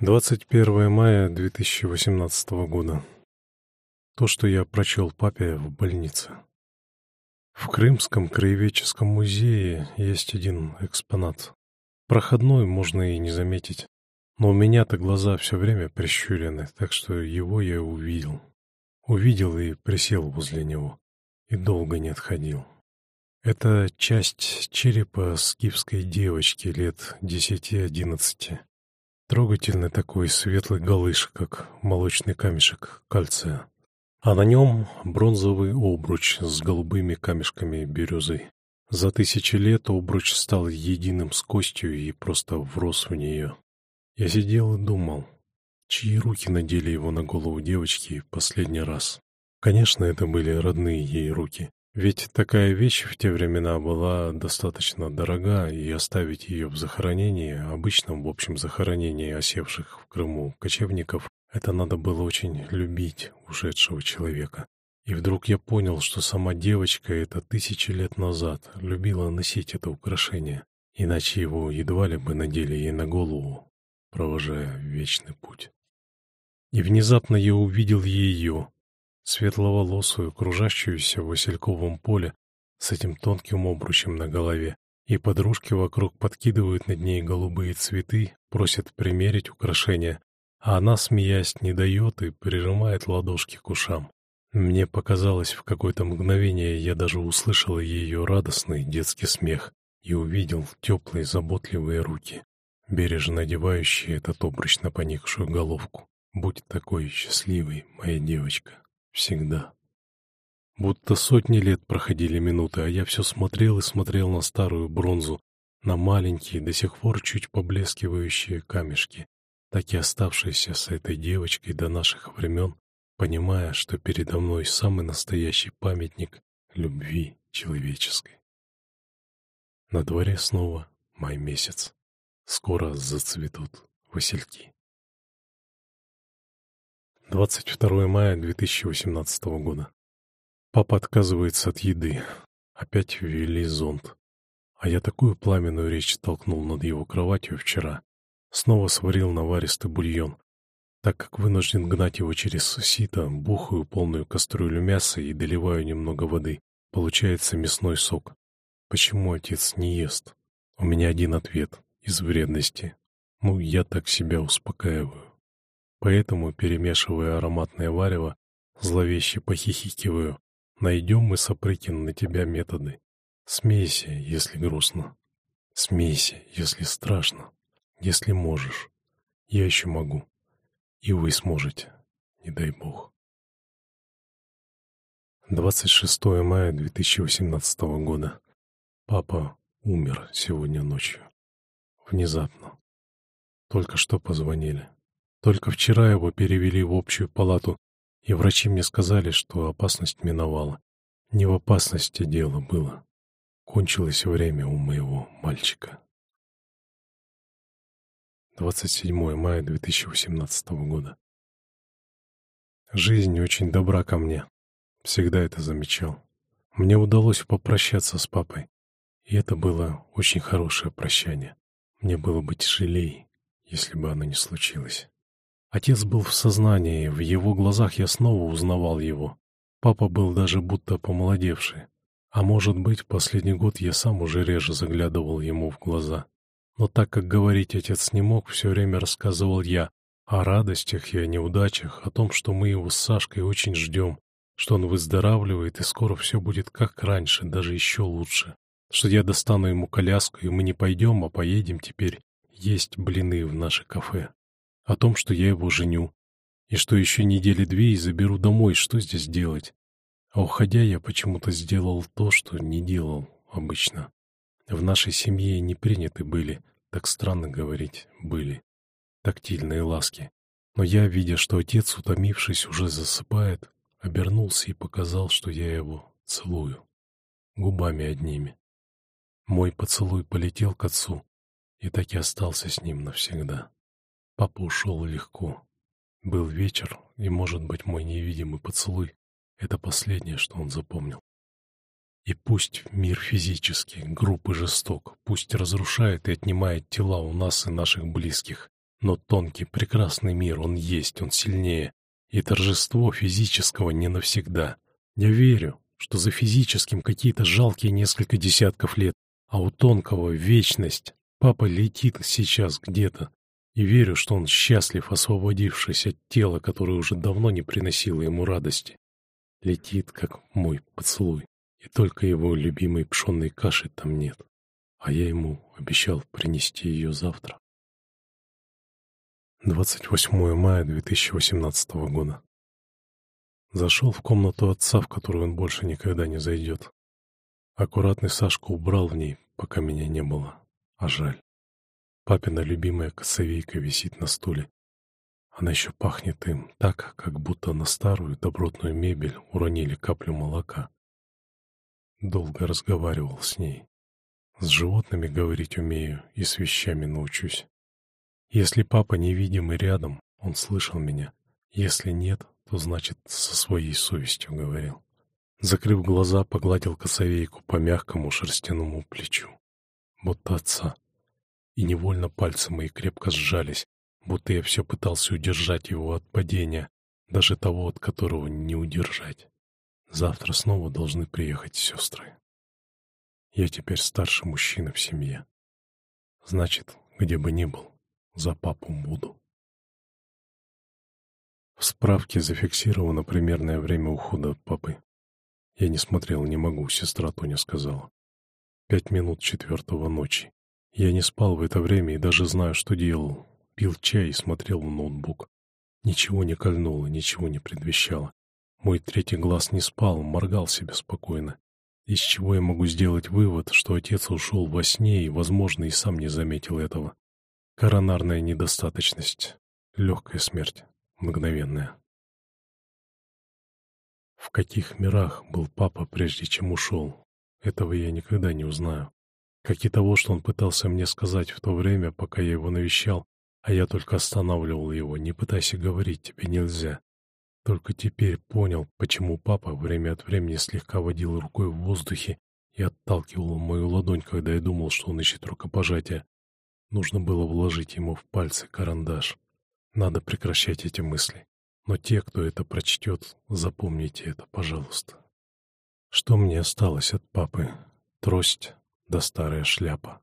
21 мая 2018 года. То, что я прочел папе в больнице. В Крымском краеведческом музее есть один экспонат. Проходной можно и не заметить. Но у меня-то глаза все время прищурены, так что его я увидел. Увидел и присел возле него. И долго не отходил. Это часть черепа скифской девочки лет десяти-одиннадцати. Трогательный такой светлый галыш, как молочный камешек кальция. А на нем бронзовый обруч с голубыми камешками бирюзы. За тысячи лет обруч стал единым с костью и просто врос в нее. Я сидел и думал, чьи руки надели его на голову девочки последний раз. Конечно, это были родные ей руки. Ведь такая вещь в те времена была достаточно дорога, и оставить ее в захоронении, обычном в общем захоронении осевших в Крыму кочевников, это надо было очень любить ушедшего человека. И вдруг я понял, что сама девочка это тысячи лет назад любила носить это украшение, иначе его едва ли бы надели ей на голову, провожая вечный путь. И внезапно я увидел ее, светловолосую, кружащуюся в васильковом поле с этим тонким обручем на голове, и подружки вокруг подкидывают над ней голубые цветы, просят примерить украшения, а она, смеясь, не дает и прижимает ладошки к ушам. Мне показалось, в какое-то мгновение я даже услышал ее радостный детский смех и увидел теплые заботливые руки, бережно одевающие этот обруч на поникшую головку. Будь такой счастливой, моя девочка всегда. Будто сотни лет проходили минуты, а я все смотрел и смотрел на старую бронзу, на маленькие, до сих пор чуть поблескивающие камешки, так и оставшиеся с этой девочкой до наших времен, понимая, что передо мной самый настоящий памятник любви человеческой. На дворе снова май месяц. Скоро зацветут васильки. 22 мая 2018 года. Папа отказывается от еды. Опять ввели зонт. А я такую пламенную речь толкнул над его кроватью вчера. Снова сварил наваристый бульон. Так как вынужден гнать его через сито, бухаю полную кастрюлю мяса и доливаю немного воды. Получается мясной сок. Почему отец не ест? У меня один ответ. Из вредности. Ну, я так себя успокаиваю. Поэтому, перемешивая ароматное варево, зловеще похихикиваю. Найдем мы, Сапрыкин, на тебя методы. Смейся, если грустно. Смейся, если страшно. Если можешь. Я еще могу. И вы сможете. Не дай бог. 26 мая 2018 года. Папа умер сегодня ночью. Внезапно. Только что позвонили. Только вчера его перевели в общую палату, и врачи мне сказали, что опасность миновала. Не в опасности дело было. Кончилось время у моего мальчика. 27 мая 2018 года. Жизнь очень добра ко мне. Всегда это замечал. Мне удалось попрощаться с папой. И это было очень хорошее прощание. Мне было бы тяжелее, если бы оно не случилось. Отец был в сознании, в его глазах я снова узнавал его. Папа был даже будто помолодевший. А может быть, последний год я сам уже реже заглядывал ему в глаза. Но так как говорить отец не мог, все время рассказывал я о радостях и о неудачах, о том, что мы его с Сашкой очень ждем, что он выздоравливает и скоро все будет как раньше, даже еще лучше. Что я достану ему коляску, и мы не пойдем, а поедем теперь есть блины в наше кафе о том, что я его женю, и что еще недели две и заберу домой, что здесь делать. А уходя, я почему-то сделал то, что не делал обычно. В нашей семье не приняты были, так странно говорить, были, тактильные ласки. Но я, видя, что отец, утомившись, уже засыпает, обернулся и показал, что я его целую. Губами одними. Мой поцелуй полетел к отцу и так и остался с ним навсегда. Папа ушел легко. Был вечер, и, может быть, мой невидимый поцелуй — это последнее, что он запомнил. И пусть мир физический, груб и жесток, пусть разрушает и отнимает тела у нас и наших близких, Но тонкий, прекрасный мир, он есть, он сильнее. И торжество физического не навсегда. Я верю, что за физическим какие-то жалкие несколько десятков лет, а у тонкого вечность. Папа летит сейчас где-то. И верю, что он счастлив, освободившись от тела, которое уже давно не приносило ему радости. Летит, как мой поцелуй, и только его любимой пшенной каши там нет. А я ему обещал принести ее завтра. 28 мая 2018 года. Зашел в комнату отца, в которую он больше никогда не зайдет. Аккуратный Сашка убрал в ней, пока меня не было. А жаль. Папина любимая косовейка висит на стуле. Она еще пахнет им так, как будто на старую добротную мебель уронили каплю молока. Долго разговаривал с ней. С животными говорить умею и с вещами научусь. Если папа невидимый рядом, он слышал меня. Если нет, то значит со своей совестью говорил. Закрыв глаза, погладил косовейку по мягкому шерстяному плечу. Будто отца. И невольно пальцы мои крепко сжались, будто я все пытался удержать его от падения, даже того, от которого не удержать. Завтра снова должны приехать сестры. Я теперь старший мужчина в семье. Значит, где бы ни был, за папу буду. В справке зафиксировано примерное время ухода от папы. Я не смотрел, не могу, сестра Тоня сказала. Пять минут четвертого ночи. Я не спал в это время и даже знаю, что делал. Пил чай и смотрел в ноутбук. Ничего не кольнуло, ничего не предвещало. Мой третий глаз не спал, моргал себе спокойно. Из чего я могу сделать вывод, что отец ушел во сне и, возможно, и сам не заметил этого. Коронарная недостаточность. Легкая смерть. Мгновенная. В каких мирах был папа, прежде чем ушел? Этого я никогда не узнаю. Как и того, что он пытался мне сказать в то время, пока я его навещал, а я только останавливал его. Не пытайся говорить, тебе нельзя. Только теперь понял, почему папа время от времени слегка водил рукой в воздухе и отталкивал мою ладонь, когда я думал, что он ищет рукопожатия. Нужно было вложить ему в пальцы карандаш. Надо прекращать эти мысли. Но те, кто это прочтет, запомните это, пожалуйста. Что мне осталось от папы? Трость да старая шляпа.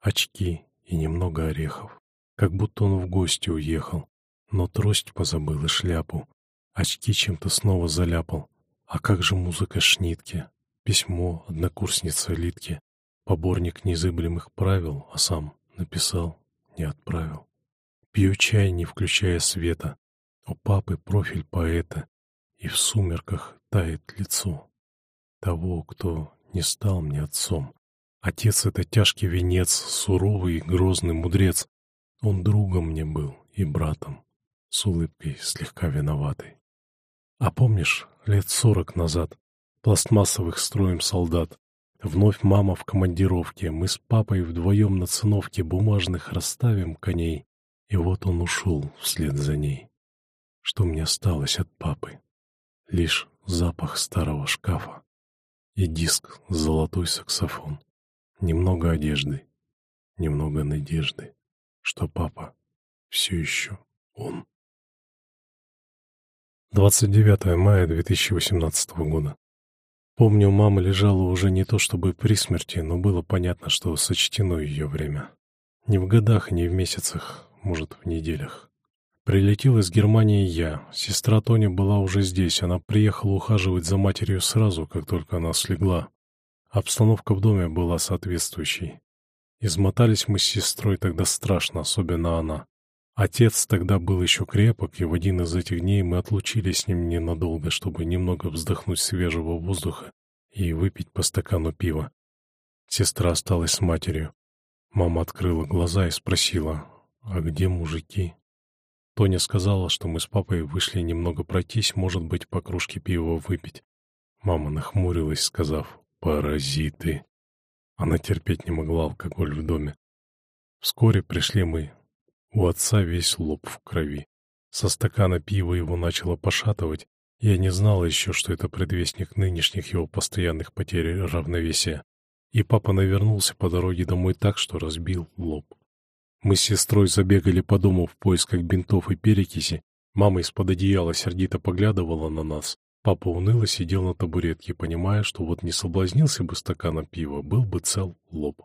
Очки и немного орехов. Как будто он в гости уехал. Но трость позабыл и шляпу. Очки чем-то снова заляпал. А как же музыка Шнитке? Письмо однокурсницы Литке. Поборник незыблемых правил, а сам написал, не отправил. Пью чай, не включая света. У папы профиль поэта, и в сумерках тает лицо того, кто не стал мне отцом. Отец — это тяжкий венец, суровый и грозный мудрец. Он другом мне был и братом, с улыбкой слегка виноватой. А помнишь, лет сорок назад, пластмассовых строем солдат, Вновь мама в командировке, мы с папой вдвоем на циновке бумажных расставим коней, и вот он ушел вслед за ней. Что мне осталось от папы? Лишь запах старого шкафа и диск золотой саксофон. Немного одежды, немного надежды, что папа все еще он. 29 мая 2018 года. Помню, мама лежала уже не то чтобы при смерти, но было понятно, что сочтено ее время. Не в годах, не в месяцах, может, в неделях. Прилетел из Германии я. Сестра Тоня была уже здесь. Она приехала ухаживать за матерью сразу, как только она слегла. Обстановка в доме была соответствующей. Измотались мы с сестрой тогда страшно, особенно она. Отец тогда был еще крепок, и в один из этих дней мы отлучились с ним ненадолго, чтобы немного вздохнуть свежего воздуха и выпить по стакану пива. Сестра осталась с матерью. Мама открыла глаза и спросила, «А где мужики?» Тоня сказала, что мы с папой вышли немного пройтись, может быть, по кружке пива выпить. Мама нахмурилась, сказав, «Паразиты». Она терпеть не могла алкоголь в доме. Вскоре пришли мы, у отца весь лоб в крови. Со стакана пива его начало пошатывать. Я не знал еще, что это предвестник нынешних его постоянных потерь равновесия. И папа навернулся по дороге домой так, что разбил лоб. Мы с сестрой забегали по дому в поисках бинтов и перекиси. Мама из-под одеяла сердито поглядывала на нас. Папа уныло сидел на табуретке, понимая, что вот не соблазнился бы стаканом пива, был бы цел лоб.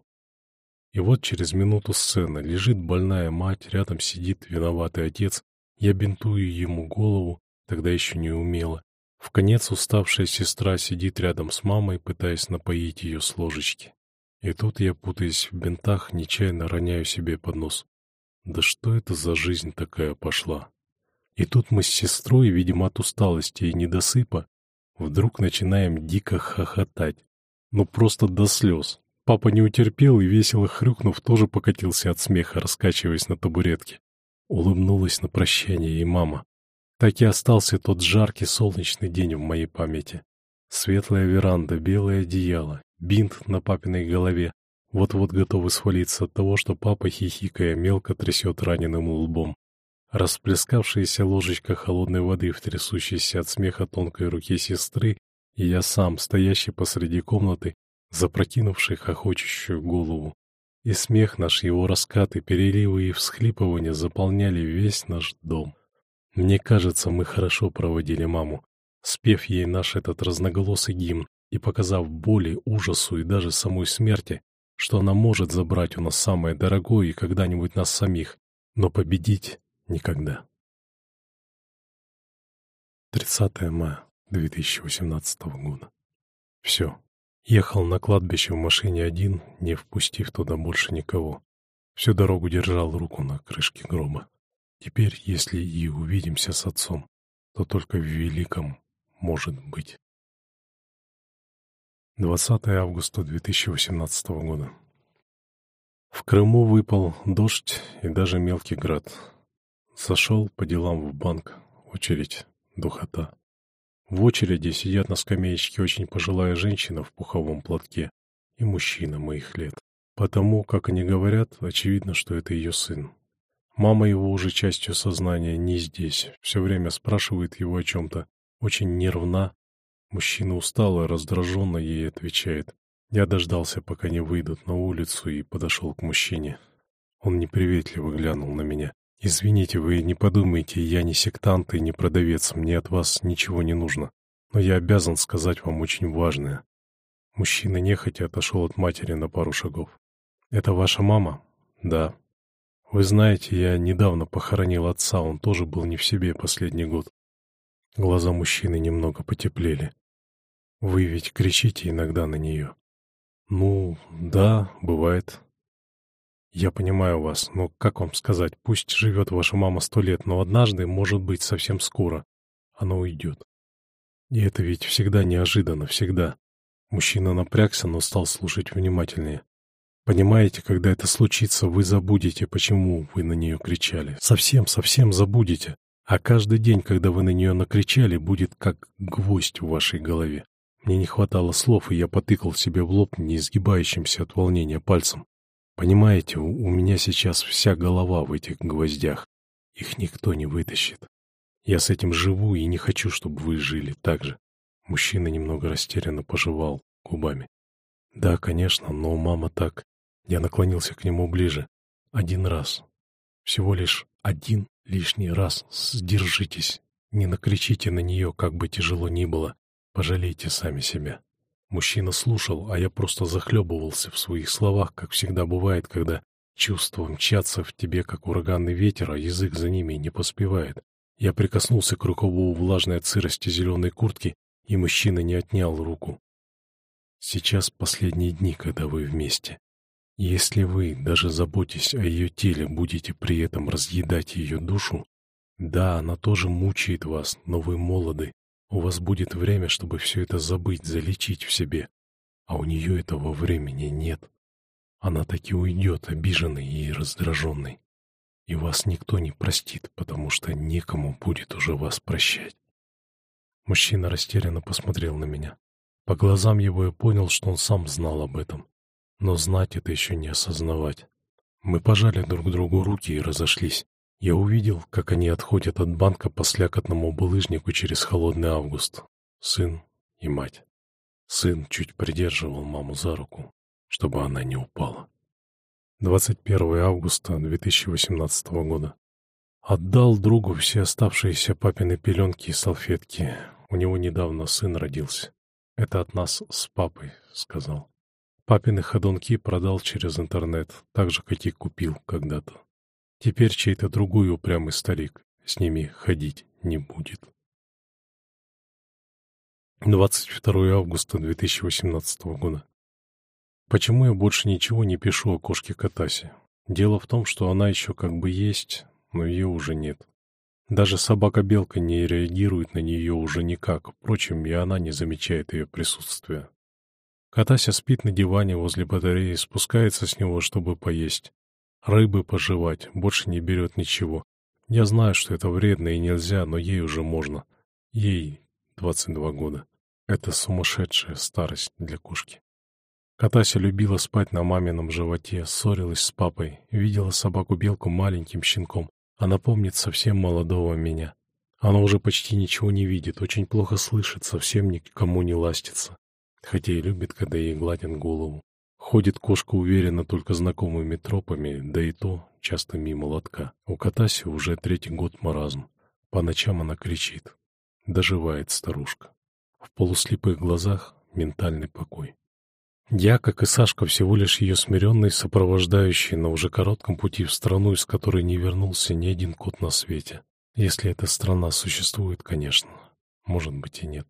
И вот через минуту сцена. Лежит больная мать, рядом сидит виноватый отец. Я бинтую ему голову, тогда еще не умела. В конец уставшая сестра сидит рядом с мамой, пытаясь напоить ее с ложечки. И тут я, путаясь в бинтах, нечаянно роняю себе под нос. Да что это за жизнь такая пошла? И тут мы с сестрой, видимо, от усталости и недосыпа, вдруг начинаем дико хохотать. Ну просто до слез. Папа не утерпел и, весело хрюкнув, тоже покатился от смеха, раскачиваясь на табуретке. Улыбнулась на прощание и мама. Так и остался тот жаркий солнечный день в моей памяти. Светлая веранда, белое одеяло, бинт на папиной голове. Вот-вот готовы свалиться от того, что папа, хихикая, мелко трясет раненым лбом. Расплескавшаяся ложечка холодной воды в трясущейся от смеха тонкой руке сестры, и я сам, стоящий посреди комнаты, запрокинувший хохочущую голову. И смех наш, его раскаты, переливы и всхлипывания заполняли весь наш дом. Мне кажется, мы хорошо проводили маму, спев ей наш этот разноголосый гимн и показав боли, ужасу и даже самой смерти, что она может забрать у нас самое дорогое и когда-нибудь нас самих, но победить никогда. 30 мая 2018 года. Все. Ехал на кладбище в машине один, не впустив туда больше никого. Всю дорогу держал руку на крышке гроба. Теперь, если и увидимся с отцом, то только в великом может быть. 20 августа 2018 года. В Крыму выпал дождь и даже мелкий град. Зашел по делам в банк. Очередь. Духота. В очереди сидят на скамеечке очень пожилая женщина в пуховом платке и мужчина моих лет. Потому, как они говорят, очевидно, что это ее сын. Мама его уже частью сознания не здесь, все время спрашивает его о чем-то, очень нервна. Мужчина устал и раздраженно ей отвечает. Я дождался, пока не выйдут на улицу, и подошел к мужчине. Он неприветливо глянул на меня. «Извините, вы не подумайте, я не сектант и не продавец, мне от вас ничего не нужно. Но я обязан сказать вам очень важное». Мужчина нехотя отошел от матери на пару шагов. «Это ваша мама?» «Да». Вы знаете, я недавно похоронил отца, он тоже был не в себе последний год. Глаза мужчины немного потеплели. Вы ведь кричите иногда на нее. Ну, да, бывает. Я понимаю вас, но как вам сказать, пусть живет ваша мама сто лет, но однажды, может быть, совсем скоро, она уйдет. И это ведь всегда неожиданно, всегда. Мужчина напрягся, но стал слушать внимательнее. Понимаете, когда это случится, вы забудете, почему вы на нее кричали. Совсем, совсем забудете. А каждый день, когда вы на нее накричали, будет как гвоздь в вашей голове. Мне не хватало слов, и я потыкал себе в лоб неизгибающимся от волнения пальцем. Понимаете, у, меня сейчас вся голова в этих гвоздях. Их никто не вытащит. Я с этим живу и не хочу, чтобы вы жили так же. Мужчина немного растерянно пожевал губами. Да, конечно, но мама так. Я наклонился к нему ближе. Один раз. Всего лишь один лишний раз. Сдержитесь. Не накричите на нее, как бы тяжело ни было. Пожалейте сами себя. Мужчина слушал, а я просто захлебывался в своих словах, как всегда бывает, когда чувства мчатся в тебе, как ураганный ветер, а язык за ними не поспевает. Я прикоснулся к рукаву влажной от сырости зеленой куртки, и мужчина не отнял руку. Сейчас последние дни, когда вы вместе. Если вы, даже заботясь о ее теле, будете при этом разъедать ее душу, да, она тоже мучает вас, но вы молоды, у вас будет время, чтобы все это забыть, залечить в себе, а у нее этого времени нет. Она таки уйдет, обиженной и раздраженной, и вас никто не простит, потому что некому будет уже вас прощать. Мужчина растерянно посмотрел на меня. По глазам его я понял, что он сам знал об этом. Но знать это еще не осознавать. Мы пожали друг другу руки и разошлись. Я увидел, как они отходят от банка по слякотному булыжнику через холодный август. Сын и мать. Сын чуть придерживал маму за руку, чтобы она не упала. 21 августа 2018 года. Отдал другу все оставшиеся папины пеленки и салфетки. У него недавно сын родился. Это от нас с папой, сказал. Папины ходунки продал через интернет, так же, как и купил когда-то. Теперь чей-то другой упрямый старик с ними ходить не будет. 22 августа 2018 года. Почему я больше ничего не пишу о кошке Катасе? Дело в том, что она еще как бы есть, но ее уже нет. Даже собака-белка не реагирует на нее уже никак, впрочем, и она не замечает ее присутствия. Катася спит на диване возле батареи, спускается с него, чтобы поесть. Рыбы пожевать, больше не берет ничего. Я знаю, что это вредно и нельзя, но ей уже можно. Ей 22 года. Это сумасшедшая старость для кошки. Катася любила спать на мамином животе, ссорилась с папой, видела собаку-белку маленьким щенком. Она помнит совсем молодого меня. Она уже почти ничего не видит, очень плохо слышит, совсем никому не ластится. Хотя и любит, когда ей гладят голову. Ходит кошка уверенно только знакомыми тропами, да и то часто мимо лотка. У Катаси уже третий год маразм. По ночам она кричит. Доживает старушка. В полуслепых глазах ментальный покой. Я, как и Сашка, всего лишь ее смиренный сопровождающий на уже коротком пути в страну, из которой не вернулся ни один кот на свете. Если эта страна существует, конечно. Может быть и нет.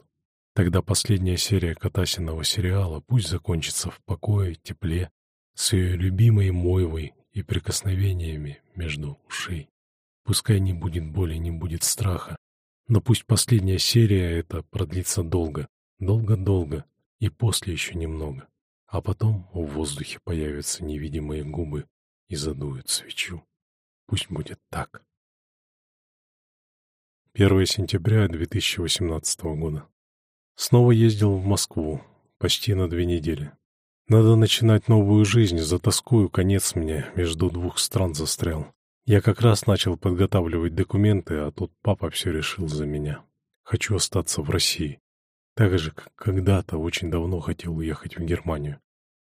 Тогда последняя серия Катасиного сериала пусть закончится в покое, тепле, с ее любимой Мойвой и прикосновениями между ушей. Пускай не будет боли, не будет страха, но пусть последняя серия эта продлится долго, долго-долго, и после еще немного. А потом в воздухе появятся невидимые губы и задуют свечу. Пусть будет так. 1 сентября 2018 года. Снова ездил в Москву. Почти на две недели. Надо начинать новую жизнь, затаскую, конец мне, между двух стран застрял. Я как раз начал подготавливать документы, а тут папа все решил за меня. Хочу остаться в России. Так же, как когда-то очень давно хотел уехать в Германию.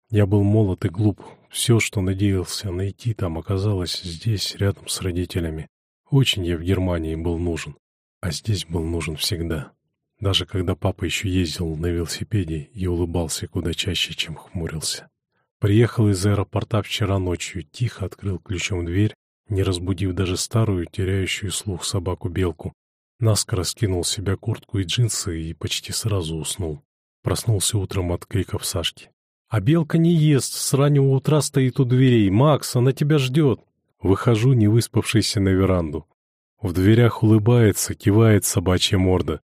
Я был молод и глуп. Все, что надеялся найти там, оказалось здесь, рядом с родителями. Очень я в Германии был нужен. А здесь был нужен всегда. Даже когда папа еще ездил на велосипеде и улыбался куда чаще, чем хмурился. Приехал из аэропорта вчера ночью, тихо открыл ключом дверь, не разбудив даже старую, теряющую слух собаку-белку, Наскоро скинул с себя куртку и джинсы и почти сразу уснул. Проснулся утром от криков Сашки. «А белка не ест, с раннего утра стоит у дверей. Макс, она тебя ждет!» Выхожу, не выспавшийся на веранду. В дверях улыбается, кивает собачья морда.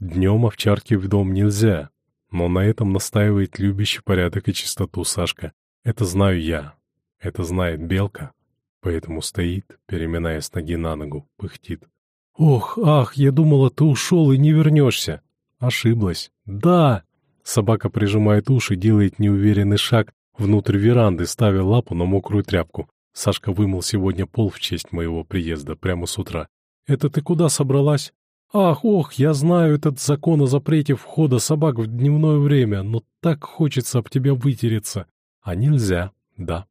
Днем овчарки в дом нельзя, но на этом настаивает любящий порядок и чистоту Сашка. Это знаю я. Это знает белка. Поэтому стоит, переминая с ноги на ногу, пыхтит. «Ох, ах, я думала, ты ушел и не вернешься!» Ошиблась. «Да!» Собака прижимает уши, делает неуверенный шаг внутрь веранды, ставя лапу на мокрую тряпку. Сашка вымыл сегодня пол в честь моего приезда, прямо с утра. «Это ты куда собралась?» «Ах, ох, я знаю этот закон о запрете входа собак в дневное время, но так хочется об тебя вытереться». «А нельзя, да».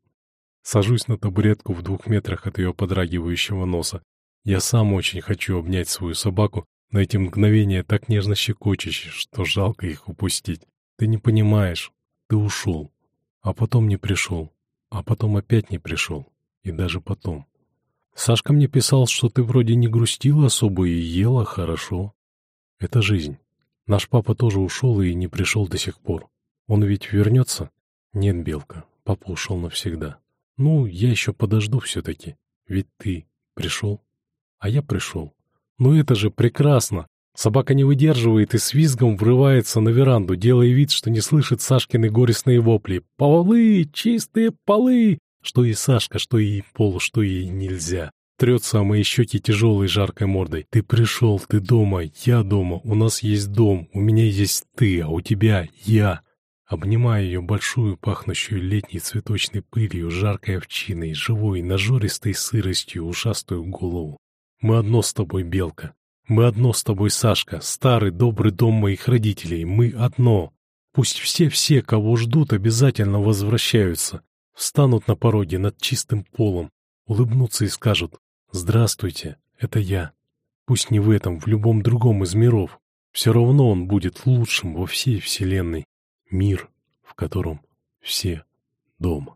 Сажусь на табуретку в двух метрах от ее подрагивающего носа. Я сам очень хочу обнять свою собаку, но эти мгновения так нежно щекочущие, что жалко их упустить. Ты не понимаешь, ты ушел, а потом не пришел, а потом опять не пришел, и даже потом. Сашка мне писал, что ты вроде не грустила особо и ела хорошо. Это жизнь. Наш папа тоже ушел и не пришел до сих пор. Он ведь вернется? Нет, Белка, папа ушел навсегда. Ну, я еще подожду все-таки, ведь ты пришел. А я пришел. Ну это же прекрасно. Собака не выдерживает и с визгом врывается на веранду, делая вид, что не слышит Сашкины горестные вопли. «Полы! Чистые полы!» Что и Сашка, что и пол, что и нельзя. Трется о мои щеки тяжелой жаркой мордой. «Ты пришел, ты дома, я дома, у нас есть дом, у меня есть ты, а у тебя я». Обнимая ее большую, пахнущую летней цветочной пылью, жаркой овчиной, живой, нажористой сыростью, ушастую голову. Мы одно с тобой, Белка. Мы одно с тобой, Сашка. Старый добрый дом моих родителей. Мы одно. Пусть все-все, кого ждут, обязательно возвращаются. Встанут на пороге над чистым полом, улыбнутся и скажут «Здравствуйте, это я». Пусть не в этом, в любом другом из миров. Все равно он будет лучшим во всей Вселенной. Мир, в котором все дома.